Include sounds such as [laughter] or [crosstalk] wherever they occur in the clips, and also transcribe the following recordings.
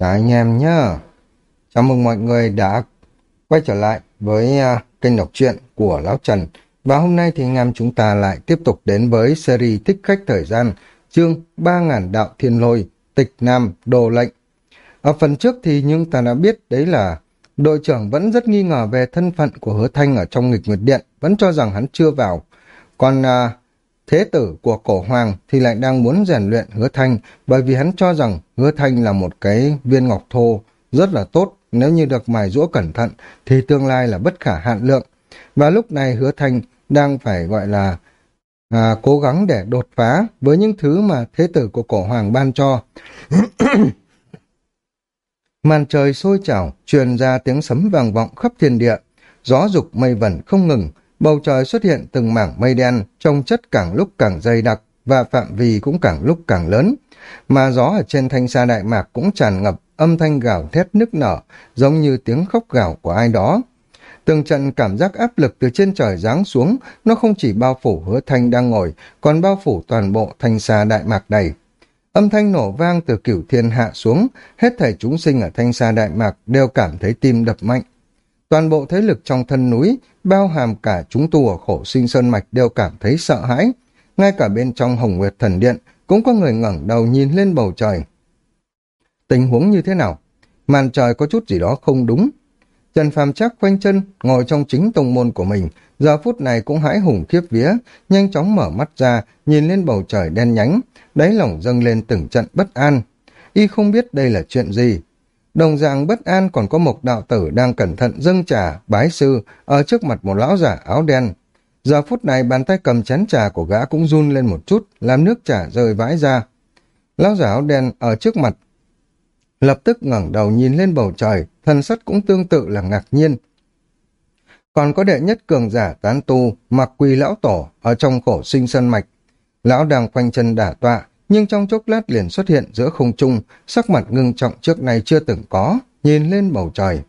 Chào anh em nhá. Chào mừng mọi người đã quay trở lại với uh, kênh đọc truyện của Lão Trần. Và hôm nay thì anh em chúng ta lại tiếp tục đến với series Thích Khách Thời Gian, chương 3.000 Đạo Thiên Lôi, Tịch Nam, Đồ Lệnh. Ở phần trước thì nhưng ta đã biết đấy là đội trưởng vẫn rất nghi ngờ về thân phận của hứa thanh ở trong nghịch nguyệt điện, vẫn cho rằng hắn chưa vào. Còn uh, thế tử của cổ hoàng thì lại đang muốn rèn luyện hứa thanh bởi vì hắn cho rằng hứa thanh là một cái viên ngọc thô rất là tốt nếu như được mài rũa cẩn thận thì tương lai là bất khả hạn lượng. Và lúc này hứa thanh đang phải gọi là à, cố gắng để đột phá với những thứ mà thế tử của cổ hoàng ban cho. [coughs] Màn trời sôi trào truyền ra tiếng sấm vang vọng khắp thiên địa gió dục mây vẩn không ngừng bầu trời xuất hiện từng mảng mây đen, trông chất càng lúc càng dày đặc và phạm vi cũng càng lúc càng lớn. Mà gió ở trên thanh sa đại mạc cũng tràn ngập âm thanh gào thét nức nở, giống như tiếng khóc gào của ai đó. Từng trận cảm giác áp lực từ trên trời giáng xuống, nó không chỉ bao phủ hứa thanh đang ngồi, còn bao phủ toàn bộ thanh sa đại mạc đầy. Âm thanh nổ vang từ cửu thiên hạ xuống, hết thảy chúng sinh ở thanh sa đại mạc đều cảm thấy tim đập mạnh. Toàn bộ thế lực trong thân núi, bao hàm cả chúng tu ở khổ sinh sơn mạch đều cảm thấy sợ hãi. Ngay cả bên trong Hồng Nguyệt Thần Điện cũng có người ngẩng đầu nhìn lên bầu trời. Tình huống như thế nào? Màn trời có chút gì đó không đúng. Trần Phàm chắc khoanh chân, ngồi trong chính tông môn của mình, giờ phút này cũng hãi hùng khiếp vía, nhanh chóng mở mắt ra, nhìn lên bầu trời đen nhánh, đáy lòng dâng lên từng trận bất an. Y không biết đây là chuyện gì, Đồng dạng bất an còn có một đạo tử đang cẩn thận dâng trà, bái sư, ở trước mặt một lão giả áo đen. Giờ phút này bàn tay cầm chén trà của gã cũng run lên một chút, làm nước trà rơi vãi ra. Lão giả áo đen ở trước mặt, lập tức ngẩng đầu nhìn lên bầu trời, thần sắc cũng tương tự là ngạc nhiên. Còn có đệ nhất cường giả tán tu, mặc quỳ lão tổ, ở trong khổ sinh sân mạch. Lão đang quanh chân đả tọa, nhưng trong chốc lát liền xuất hiện giữa không trung, sắc mặt ngưng trọng trước nay chưa từng có, nhìn lên bầu trời.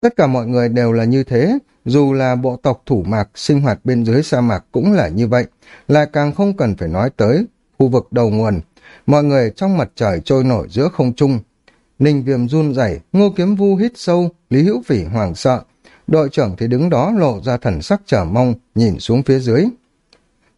Tất cả mọi người đều là như thế, dù là bộ tộc thủ mạc sinh hoạt bên dưới sa mạc cũng là như vậy, lại càng không cần phải nói tới khu vực đầu nguồn. Mọi người trong mặt trời trôi nổi giữa không trung. Ninh viêm run rẩy ngô kiếm vu hít sâu, Lý Hữu Phỉ hoảng sợ. Đội trưởng thì đứng đó lộ ra thần sắc chờ mong, nhìn xuống phía dưới.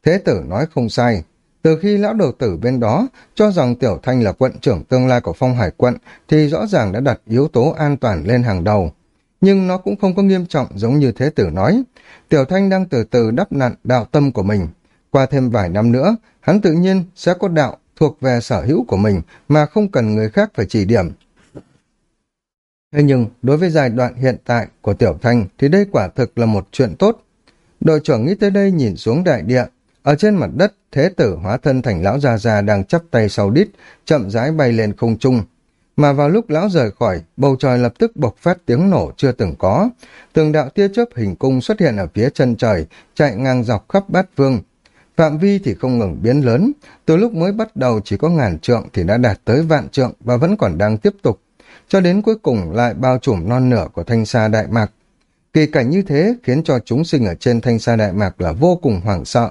Thế tử nói không sai, từ khi lão đầu tử bên đó cho rằng Tiểu Thanh là quận trưởng tương lai của phong hải quận thì rõ ràng đã đặt yếu tố an toàn lên hàng đầu. Nhưng nó cũng không có nghiêm trọng giống như thế tử nói. Tiểu Thanh đang từ từ đắp nặn đạo tâm của mình. Qua thêm vài năm nữa, hắn tự nhiên sẽ có đạo thuộc về sở hữu của mình mà không cần người khác phải chỉ điểm. Thế nhưng, đối với giai đoạn hiện tại của Tiểu Thanh thì đây quả thực là một chuyện tốt. Đội trưởng nghĩ tới đây nhìn xuống đại địa, ở trên mặt đất, thế tử hóa thân thành lão già già đang chắp tay sau đít, chậm rãi bay lên không trung. Mà vào lúc lão rời khỏi, bầu trời lập tức bộc phát tiếng nổ chưa từng có. Từng đạo tia chớp hình cung xuất hiện ở phía chân trời, chạy ngang dọc khắp bát vương. Phạm vi thì không ngừng biến lớn, từ lúc mới bắt đầu chỉ có ngàn trượng thì đã đạt tới vạn trượng và vẫn còn đang tiếp tục, cho đến cuối cùng lại bao trùm non nửa của thanh sa đại mạc. Kỳ cảnh như thế khiến cho chúng sinh ở trên thanh sa đại mạc là vô cùng hoảng sợ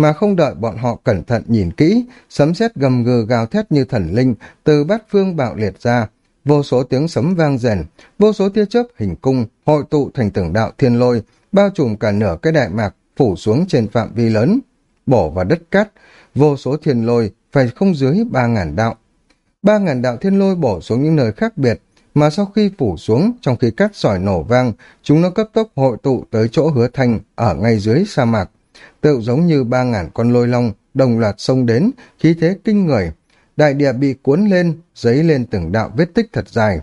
mà không đợi bọn họ cẩn thận nhìn kỹ, sấm sét gầm gừ gào thét như thần linh từ bát phương bạo liệt ra, vô số tiếng sấm vang rền, vô số tia chớp hình cung hội tụ thành từng đạo thiên lôi, bao trùm cả nửa cái đại mạc phủ xuống trên phạm vi lớn, bổ vào đất cát, vô số thiên lôi phải không dưới ba ngàn đạo. Ba ngàn đạo thiên lôi bổ xuống những nơi khác biệt, mà sau khi phủ xuống, trong khi cát sỏi nổ vang, chúng nó cấp tốc hội tụ tới chỗ hứa thanh ở ngay dưới sa mạc tựu giống như ba ngàn con lôi long đồng loạt xông đến, khí thế kinh người. Đại địa bị cuốn lên, giấy lên từng đạo vết tích thật dài.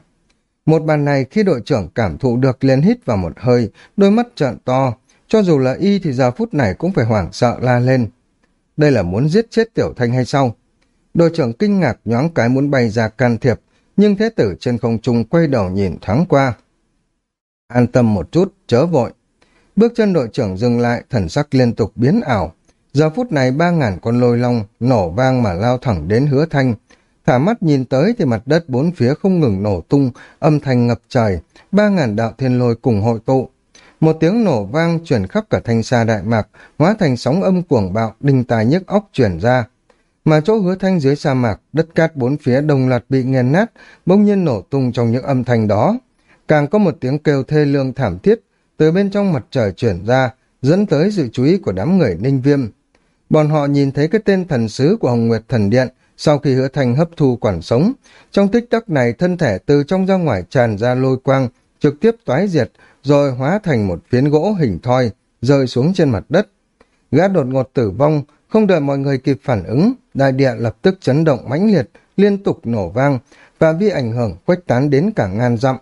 Một bàn này khi đội trưởng cảm thụ được liền hít vào một hơi, đôi mắt trợn to, cho dù là y thì giờ phút này cũng phải hoảng sợ la lên. Đây là muốn giết chết Tiểu Thanh hay sao? Đội trưởng kinh ngạc nhoáng cái muốn bay ra can thiệp, nhưng thế tử trên không trung quay đầu nhìn thoáng qua. An tâm một chút, chớ vội. Bước chân đội trưởng dừng lại, thần sắc liên tục biến ảo. Giờ phút này ba ngàn con lôi long nổ vang mà lao thẳng đến hứa thanh. Thả mắt nhìn tới thì mặt đất bốn phía không ngừng nổ tung, âm thanh ngập trời, ba ngàn đạo thiên lôi cùng hội tụ. Một tiếng nổ vang chuyển khắp cả thanh xa đại mạc, hóa thành sóng âm cuồng bạo, đinh tài nhức óc chuyển ra. Mà chỗ hứa thanh dưới sa mạc, đất cát bốn phía đồng loạt bị nghiền nát, bỗng nhiên nổ tung trong những âm thanh đó. Càng có một tiếng kêu thê lương thảm thiết, từ bên trong mặt trời chuyển ra, dẫn tới sự chú ý của đám người ninh viêm. Bọn họ nhìn thấy cái tên thần sứ của Hồng Nguyệt Thần Điện, sau khi hứa thành hấp thu quản sống. Trong tích tắc này, thân thể từ trong ra ngoài tràn ra lôi quang, trực tiếp toái diệt, rồi hóa thành một phiến gỗ hình thoi, rơi xuống trên mặt đất. Gã đột ngột tử vong, không đợi mọi người kịp phản ứng, đại địa lập tức chấn động mãnh liệt, liên tục nổ vang, và vi ảnh hưởng khuếch tán đến cả ngàn dặm.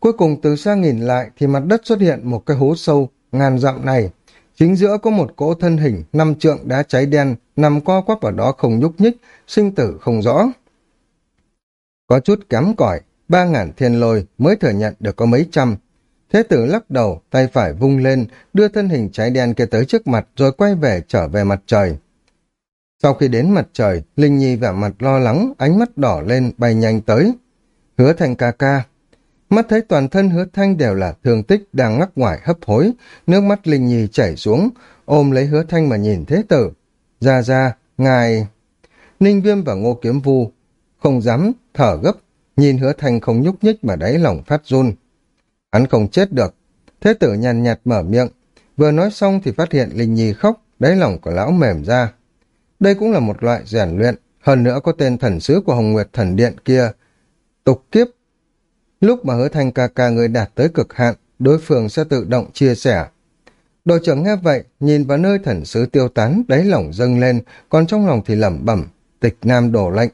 Cuối cùng từ xa nhìn lại thì mặt đất xuất hiện một cái hố sâu ngàn dặm này. Chính giữa có một cỗ thân hình năm trượng đá cháy đen nằm co quắp ở đó không nhúc nhích, sinh tử không rõ. Có chút kém cỏi, ba ngàn thiên lôi mới thừa nhận được có mấy trăm. Thế tử lắc đầu, tay phải vung lên, đưa thân hình cháy đen kia tới trước mặt rồi quay về trở về mặt trời. Sau khi đến mặt trời, Linh Nhi vẻ mặt lo lắng, ánh mắt đỏ lên, bay nhanh tới. Hứa thành ca ca. Mắt thấy toàn thân hứa thanh đều là thương tích đang ngắc ngoài hấp hối, nước mắt Linh Nhi chảy xuống, ôm lấy hứa thanh mà nhìn thế tử. Ra ra, ngài... Ninh Viêm và Ngô Kiếm Vu không dám thở gấp, nhìn hứa thanh không nhúc nhích mà đáy lòng phát run. Hắn không chết được. Thế tử nhàn nhạt mở miệng, vừa nói xong thì phát hiện Linh Nhi khóc, đáy lòng của lão mềm ra. Đây cũng là một loại rèn luyện, hơn nữa có tên thần sứ của Hồng Nguyệt Thần Điện kia. Tục kiếp. Lúc mà hứa thanh ca ca người đạt tới cực hạn, đối phương sẽ tự động chia sẻ. Đội trưởng nghe vậy, nhìn vào nơi thần sứ tiêu tán, đáy lỏng dâng lên, còn trong lòng thì lẩm bẩm, tịch nam đổ lạnh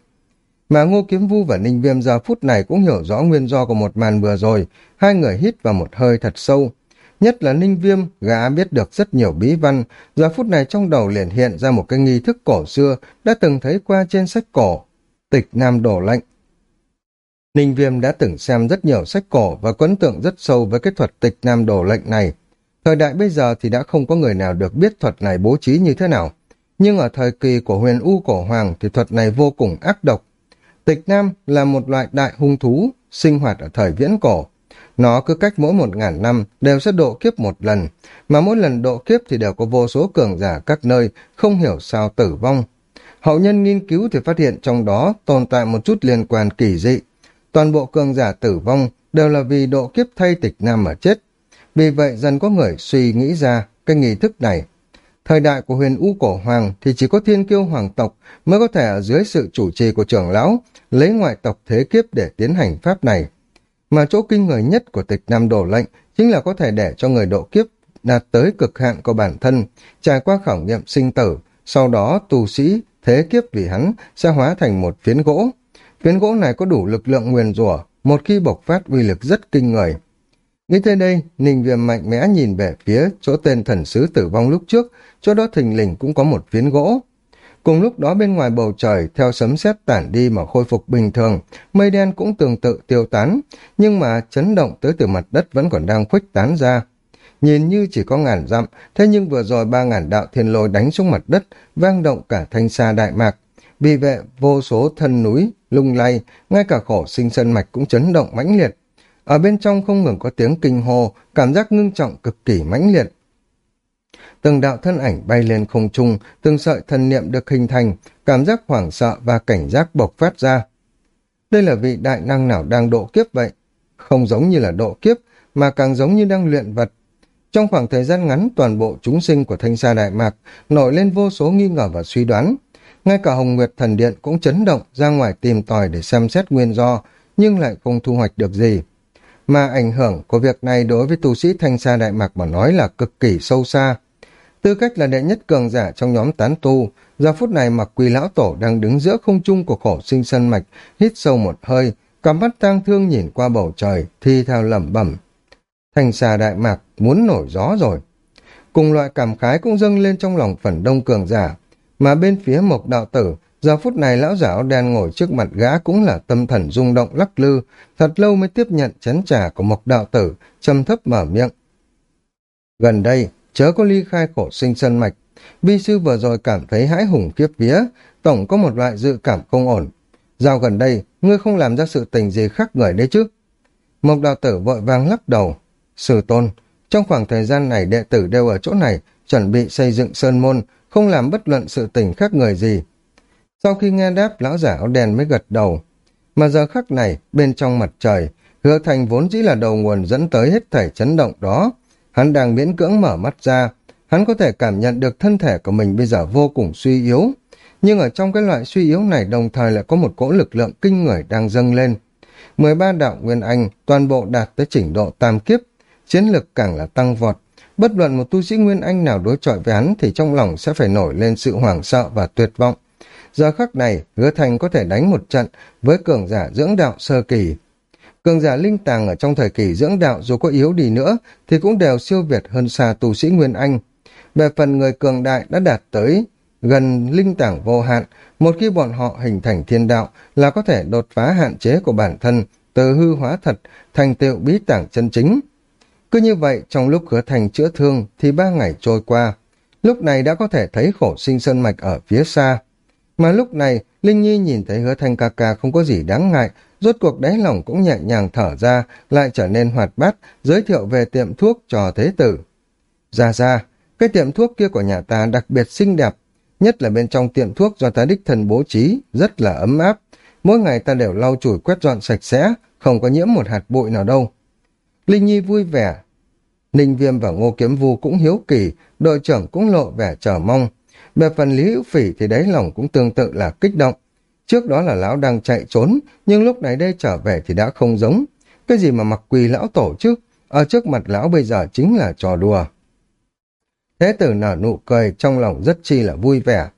Mà Ngô Kiếm Vu và Ninh Viêm giờ phút này cũng hiểu rõ nguyên do của một màn vừa rồi, hai người hít vào một hơi thật sâu. Nhất là Ninh Viêm, gã biết được rất nhiều bí văn, giờ phút này trong đầu liền hiện ra một cái nghi thức cổ xưa đã từng thấy qua trên sách cổ. Tịch Nam đổ lạnh Ninh Viêm đã từng xem rất nhiều sách cổ và quấn tượng rất sâu với cái thuật tịch Nam đổ lệnh này. Thời đại bây giờ thì đã không có người nào được biết thuật này bố trí như thế nào. Nhưng ở thời kỳ của huyền U cổ hoàng thì thuật này vô cùng ác độc. Tịch Nam là một loại đại hung thú sinh hoạt ở thời viễn cổ. Nó cứ cách mỗi một ngàn năm đều sẽ độ kiếp một lần, mà mỗi lần độ kiếp thì đều có vô số cường giả các nơi không hiểu sao tử vong. Hậu nhân nghiên cứu thì phát hiện trong đó tồn tại một chút liên quan kỳ dị. Toàn bộ cường giả tử vong đều là vì độ kiếp thay tịch nam mà chết. Vì vậy dần có người suy nghĩ ra cái nghi thức này. Thời đại của huyền U Cổ Hoàng thì chỉ có thiên kiêu hoàng tộc mới có thể ở dưới sự chủ trì của trưởng lão lấy ngoại tộc thế kiếp để tiến hành pháp này. Mà chỗ kinh người nhất của tịch Nam đổ lệnh chính là có thể để cho người độ kiếp đạt tới cực hạn của bản thân, trải qua khảo nghiệm sinh tử, sau đó tù sĩ thế kiếp vì hắn sẽ hóa thành một phiến gỗ. Phiến gỗ này có đủ lực lượng nguyền rủa, một khi bộc phát uy lực rất kinh người. Nghĩ tới đây, Ninh Viêm mạnh mẽ nhìn về phía chỗ tên thần sứ tử vong lúc trước, chỗ đó thình lình cũng có một phiến gỗ. Cùng lúc đó bên ngoài bầu trời, theo sấm sét tản đi mà khôi phục bình thường, mây đen cũng tương tự tiêu tán, nhưng mà chấn động tới từ mặt đất vẫn còn đang khuếch tán ra. Nhìn như chỉ có ngàn dặm, thế nhưng vừa rồi ba ngàn đạo thiên lôi đánh xuống mặt đất, vang động cả thanh xa đại mạc. Vì vệ vô số thân núi, lung lay, ngay cả khổ sinh sân mạch cũng chấn động mãnh liệt. Ở bên trong không ngừng có tiếng kinh hô, cảm giác ngưng trọng cực kỳ mãnh liệt. Từng đạo thân ảnh bay lên không trung, từng sợi thần niệm được hình thành, cảm giác hoảng sợ và cảnh giác bộc phát ra. Đây là vị đại năng nào đang độ kiếp vậy? Không giống như là độ kiếp, mà càng giống như đang luyện vật. Trong khoảng thời gian ngắn, toàn bộ chúng sinh của Thanh Sa Đại Mạc nổi lên vô số nghi ngờ và suy đoán. Ngay cả Hồng Nguyệt Thần Điện cũng chấn động ra ngoài tìm tòi để xem xét nguyên do, nhưng lại không thu hoạch được gì. Mà ảnh hưởng của việc này đối với tu sĩ Thanh Sa Đại Mạc mà nói là cực kỳ sâu xa. Tư cách là đệ nhất cường giả trong nhóm tán tu, giờ phút này mặc quỳ lão tổ đang đứng giữa không trung của khổ sinh sân mạch, hít sâu một hơi, cắm mắt tang thương nhìn qua bầu trời, thi theo lẩm bẩm. Thành xà đại mạc muốn nổi gió rồi. Cùng loại cảm khái cũng dâng lên trong lòng phần đông cường giả, mà bên phía mộc đạo tử, giờ phút này lão giả áo đen ngồi trước mặt gã cũng là tâm thần rung động lắc lư, thật lâu mới tiếp nhận chén trà của mộc đạo tử, trầm thấp mở miệng. Gần đây, chớ có ly khai khổ sinh sân mạch. Vi sư vừa rồi cảm thấy hãi hùng kiếp vía, tổng có một loại dự cảm không ổn. Giao gần đây, ngươi không làm ra sự tình gì khác người đấy chứ. Mộc đạo tử vội vàng lắc đầu. sư tôn, trong khoảng thời gian này đệ tử đều ở chỗ này, chuẩn bị xây dựng sơn môn, không làm bất luận sự tình khác người gì. Sau khi nghe đáp, lão giả áo đen mới gật đầu. Mà giờ khắc này, bên trong mặt trời, hứa thành vốn dĩ là đầu nguồn dẫn tới hết thảy chấn động đó. Hắn đang miễn cưỡng mở mắt ra, hắn có thể cảm nhận được thân thể của mình bây giờ vô cùng suy yếu. Nhưng ở trong cái loại suy yếu này đồng thời lại có một cỗ lực lượng kinh người đang dâng lên. 13 đạo Nguyên Anh toàn bộ đạt tới trình độ tam kiếp, chiến lực càng là tăng vọt. Bất luận một tu sĩ Nguyên Anh nào đối chọi với hắn thì trong lòng sẽ phải nổi lên sự hoảng sợ và tuyệt vọng. Giờ khắc này, hứa thành có thể đánh một trận với cường giả dưỡng đạo sơ kỳ. Cường giả linh tàng ở trong thời kỳ dưỡng đạo dù có yếu đi nữa thì cũng đều siêu việt hơn xa tu sĩ Nguyên Anh. Về phần người cường đại đã đạt tới gần linh tảng vô hạn, một khi bọn họ hình thành thiên đạo là có thể đột phá hạn chế của bản thân, từ hư hóa thật, thành tựu bí tảng chân chính. Cứ như vậy, trong lúc hứa thành chữa thương thì ba ngày trôi qua, lúc này đã có thể thấy khổ sinh sơn mạch ở phía xa. Mà lúc này, Linh Nhi nhìn thấy hứa thanh ca ca không có gì đáng ngại, rốt cuộc đáy lòng cũng nhẹ nhàng thở ra, lại trở nên hoạt bát, giới thiệu về tiệm thuốc cho thế tử. Ra ra, cái tiệm thuốc kia của nhà ta đặc biệt xinh đẹp, nhất là bên trong tiệm thuốc do ta đích thân bố trí, rất là ấm áp. Mỗi ngày ta đều lau chùi quét dọn sạch sẽ, không có nhiễm một hạt bụi nào đâu. Linh Nhi vui vẻ. Ninh Viêm và Ngô Kiếm Vu cũng hiếu kỳ, đội trưởng cũng lộ vẻ chờ mong. Về phần Lý Hữu Phỉ thì đáy lòng cũng tương tự là kích động. Trước đó là lão đang chạy trốn, nhưng lúc này đây trở về thì đã không giống. Cái gì mà mặc quỳ lão tổ chứ? Ở trước mặt lão bây giờ chính là trò đùa. Thế tử nở nụ cười trong lòng rất chi là vui vẻ.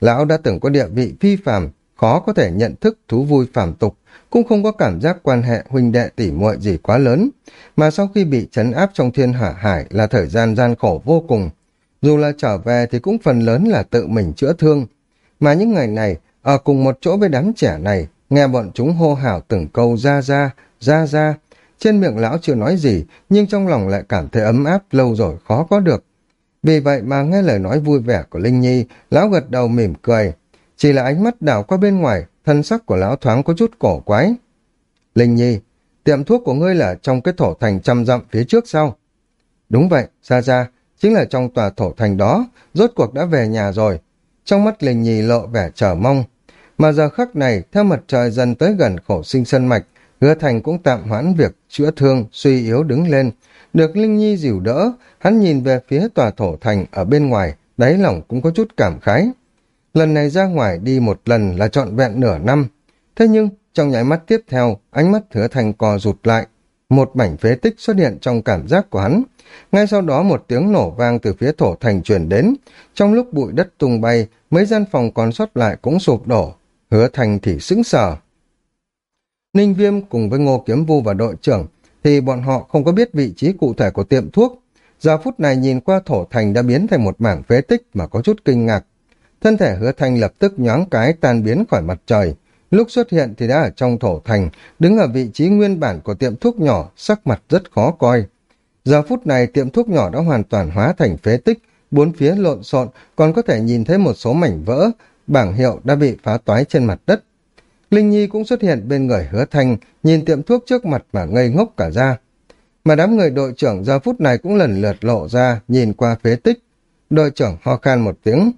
Lão đã từng có địa vị phi phàm, khó có thể nhận thức thú vui phàm tục, cũng không có cảm giác quan hệ huynh đệ tỉ muội gì quá lớn. Mà sau khi bị chấn áp trong thiên hỏa hải là thời gian gian khổ vô cùng. Dù là trở về thì cũng phần lớn là tự mình chữa thương. Mà những ngày này, ở cùng một chỗ với đám trẻ này, nghe bọn chúng hô hào từng câu ra ra, ra ra. Trên miệng lão chưa nói gì, nhưng trong lòng lại cảm thấy ấm áp lâu rồi khó có được. Vì vậy mà nghe lời nói vui vẻ của Linh Nhi, lão gật đầu mỉm cười. Chỉ là ánh mắt đảo qua bên ngoài, thân sắc của lão thoáng có chút cổ quái. Linh Nhi, tiệm thuốc của ngươi là trong cái thổ thành trăm dặm phía trước sau. Đúng vậy, xa Sa, chính là trong tòa thổ thành đó, rốt cuộc đã về nhà rồi. Trong mắt Linh Nhi lộ vẻ chờ mong. Mà giờ khắc này, theo mặt trời dần tới gần khổ sinh sân mạch, hứa thành cũng tạm hoãn việc chữa thương, suy yếu đứng lên, được Linh Nhi dìu đỡ, hắn nhìn về phía tòa thổ thành ở bên ngoài, đáy lòng cũng có chút cảm khái. Lần này ra ngoài đi một lần là trọn vẹn nửa năm. Thế nhưng, trong nháy mắt tiếp theo, ánh mắt hứa thành co rụt lại. Một mảnh phế tích xuất hiện trong cảm giác của hắn. Ngay sau đó một tiếng nổ vang từ phía thổ thành truyền đến. Trong lúc bụi đất tung bay, mấy gian phòng còn sót lại cũng sụp đổ. Hứa thành thì sững sờ. Ninh Viêm cùng với Ngô Kiếm Vu và đội trưởng thì bọn họ không có biết vị trí cụ thể của tiệm thuốc. Giờ phút này nhìn qua thổ thành đã biến thành một mảng phế tích mà có chút kinh ngạc. Thân thể hứa thanh lập tức nhoáng cái tan biến khỏi mặt trời. Lúc xuất hiện thì đã ở trong thổ thành, đứng ở vị trí nguyên bản của tiệm thuốc nhỏ, sắc mặt rất khó coi. Giờ phút này tiệm thuốc nhỏ đã hoàn toàn hóa thành phế tích, bốn phía lộn xộn, còn có thể nhìn thấy một số mảnh vỡ, bảng hiệu đã bị phá toái trên mặt đất. Linh Nhi cũng xuất hiện bên người hứa thanh, nhìn tiệm thuốc trước mặt mà ngây ngốc cả ra. Mà đám người đội trưởng giờ phút này cũng lần lượt lộ ra, nhìn qua phế tích. Đội trưởng ho khan một tiếng.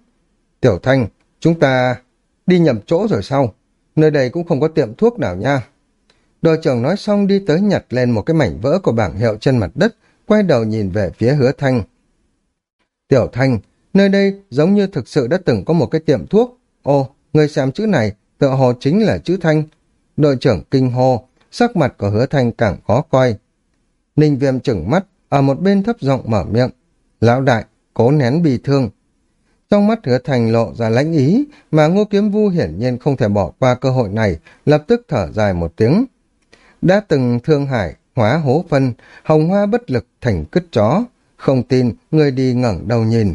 Tiểu Thanh, chúng ta đi nhầm chỗ rồi sao? Nơi đây cũng không có tiệm thuốc nào nha. Đội trưởng nói xong đi tới nhặt lên một cái mảnh vỡ của bảng hiệu trên mặt đất, quay đầu nhìn về phía hứa Thanh. Tiểu Thanh, nơi đây giống như thực sự đã từng có một cái tiệm thuốc. Ồ, người xem chữ này, tựa hồ chính là chữ thanh. Đội trưởng kinh hô, sắc mặt của hứa thanh càng khó coi. Ninh viêm chừng mắt, ở một bên thấp giọng mở miệng. Lão đại, cố nén bị thương. Trong mắt hứa thành lộ ra lãnh ý, mà ngô kiếm vu hiển nhiên không thể bỏ qua cơ hội này, lập tức thở dài một tiếng. Đã từng thương hải, hóa hố phân, hồng hoa bất lực thành cứt chó. Không tin, người đi ngẩng đầu nhìn.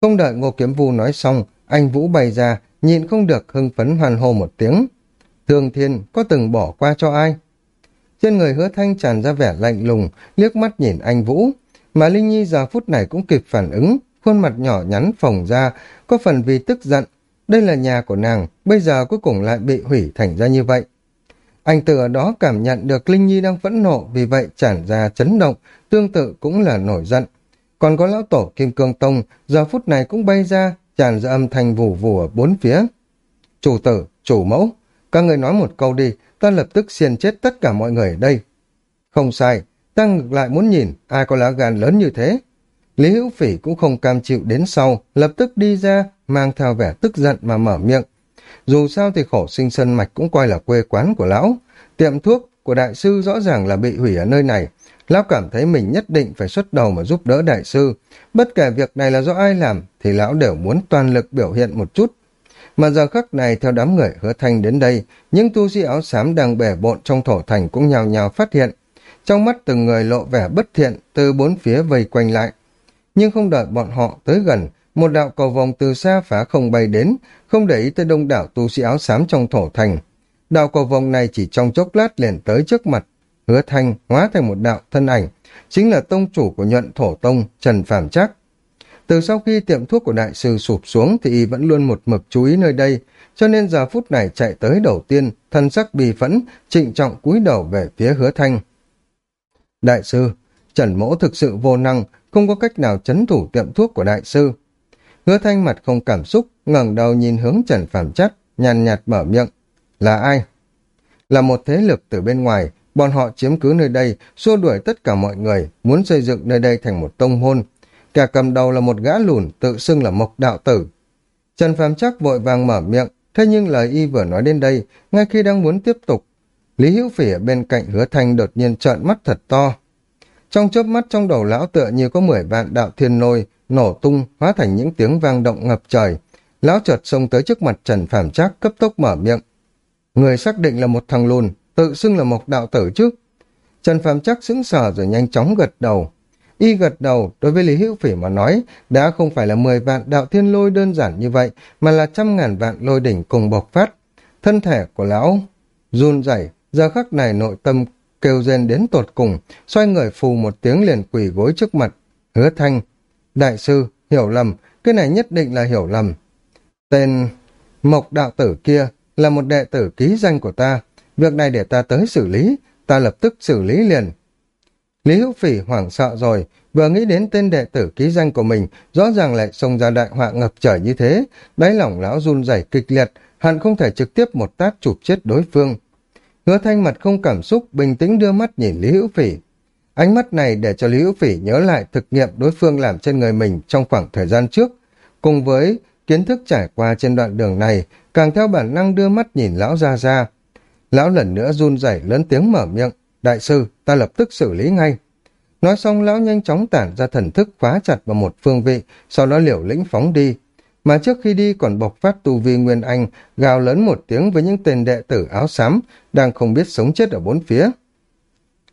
Không đợi ngô kiếm vu nói xong, anh Vũ bay ra, nhịn không được hưng phấn hoàn hô một tiếng. Thường thiên có từng bỏ qua cho ai? Trên người hứa thanh tràn ra vẻ lạnh lùng, liếc mắt nhìn anh Vũ. Mà Linh Nhi giờ phút này cũng kịp phản ứng, khuôn mặt nhỏ nhắn phồng ra, có phần vì tức giận. Đây là nhà của nàng, bây giờ cuối cùng lại bị hủy thành ra như vậy. Anh từ ở đó cảm nhận được Linh Nhi đang phẫn nộ, vì vậy tràn ra chấn động, tương tự cũng là nổi giận. Còn có lão tổ Kim Cương Tông, giờ phút này cũng bay ra, tràn ra âm thanh vù vù ở bốn phía. chủ tử, chủ mẫu. Các người nói một câu đi, ta lập tức xiên chết tất cả mọi người ở đây. Không sai, ta ngược lại muốn nhìn ai có lá gan lớn như thế. Lý Hữu Phỉ cũng không cam chịu đến sau, lập tức đi ra, mang theo vẻ tức giận mà mở miệng. Dù sao thì khổ sinh sân mạch cũng coi là quê quán của lão. Tiệm thuốc của đại sư rõ ràng là bị hủy ở nơi này. Lão cảm thấy mình nhất định phải xuất đầu mà giúp đỡ đại sư. Bất kể việc này là do ai làm, thì lão đều muốn toàn lực biểu hiện một chút. Mà giờ khắc này theo đám người hứa thanh đến đây, những tu sĩ áo xám đang bể bộn trong thổ thành cũng nhào nhào phát hiện. Trong mắt từng người lộ vẻ bất thiện từ bốn phía vây quanh lại. Nhưng không đợi bọn họ tới gần, một đạo cầu vòng từ xa phá không bay đến, không để ý tới đông đảo tu sĩ áo xám trong thổ thành. Đạo cầu vòng này chỉ trong chốc lát liền tới trước mặt, hứa thanh hóa thành một đạo thân ảnh, chính là tông chủ của nhuận thổ tông Trần Phạm Trác. Từ sau khi tiệm thuốc của đại sư sụp xuống thì y vẫn luôn một mực chú ý nơi đây, cho nên giờ phút này chạy tới đầu tiên, thân sắc bì phẫn, trịnh trọng cúi đầu về phía hứa thanh. Đại sư, Trần Mỗ thực sự vô năng, không có cách nào chấn thủ tiệm thuốc của đại sư. Hứa thanh mặt không cảm xúc, ngẩng đầu nhìn hướng Trần Phạm Chắc, nhàn nhạt mở miệng. Là ai? Là một thế lực từ bên ngoài, bọn họ chiếm cứ nơi đây, xua đuổi tất cả mọi người, muốn xây dựng nơi đây thành một tông môn. Kẻ cầm đầu là một gã lùn, tự xưng là mộc đạo tử. Trần Phạm Chắc vội vàng mở miệng, thế nhưng lời y vừa nói đến đây, ngay khi đang muốn tiếp tục, Lý Hữu Phỉ ở bên cạnh hứa thanh đột nhiên trợn mắt thật to. Trong chớp mắt trong đầu lão tựa như có mười vạn đạo thiên nôi, nổ tung, hóa thành những tiếng vang động ngập trời. Lão chợt xông tới trước mặt Trần Phạm Trác cấp tốc mở miệng. Người xác định là một thằng lùn, tự xưng là một đạo tử chứ. Trần Phạm Trác sững sờ rồi nhanh chóng gật đầu. Y gật đầu, đối với Lý Hữu Phỉ mà nói, đã không phải là mười vạn đạo thiên lôi đơn giản như vậy, mà là trăm ngàn vạn lôi đỉnh cùng bộc phát. Thân thể của lão run rẩy, giờ khắc này nội tâm kêu rên đến tột cùng, xoay người phù một tiếng liền quỳ gối trước mặt. Hứa thanh, đại sư, hiểu lầm, cái này nhất định là hiểu lầm. Tên Mộc đạo tử kia là một đệ tử ký danh của ta, việc này để ta tới xử lý, ta lập tức xử lý liền. Lý Hữu Phỉ hoảng sợ rồi, vừa nghĩ đến tên đệ tử ký danh của mình, rõ ràng lại xông ra đại họa ngập trời như thế, đáy lỏng lão run rẩy kịch liệt, hẳn không thể trực tiếp một tát chụp chết đối phương. Hứa thanh mặt không cảm xúc, bình tĩnh đưa mắt nhìn Lý Hữu Phỉ. Ánh mắt này để cho Lý Hữu Phỉ nhớ lại thực nghiệm đối phương làm trên người mình trong khoảng thời gian trước. Cùng với kiến thức trải qua trên đoạn đường này, càng theo bản năng đưa mắt nhìn lão ra ra. Lão lần nữa run rẩy lớn tiếng mở miệng. Đại sư, ta lập tức xử lý ngay. Nói xong lão nhanh chóng tản ra thần thức khóa chặt vào một phương vị, sau đó liều lĩnh phóng đi mà trước khi đi còn bộc phát tu vi Nguyên Anh, gào lớn một tiếng với những tên đệ tử áo xám, đang không biết sống chết ở bốn phía.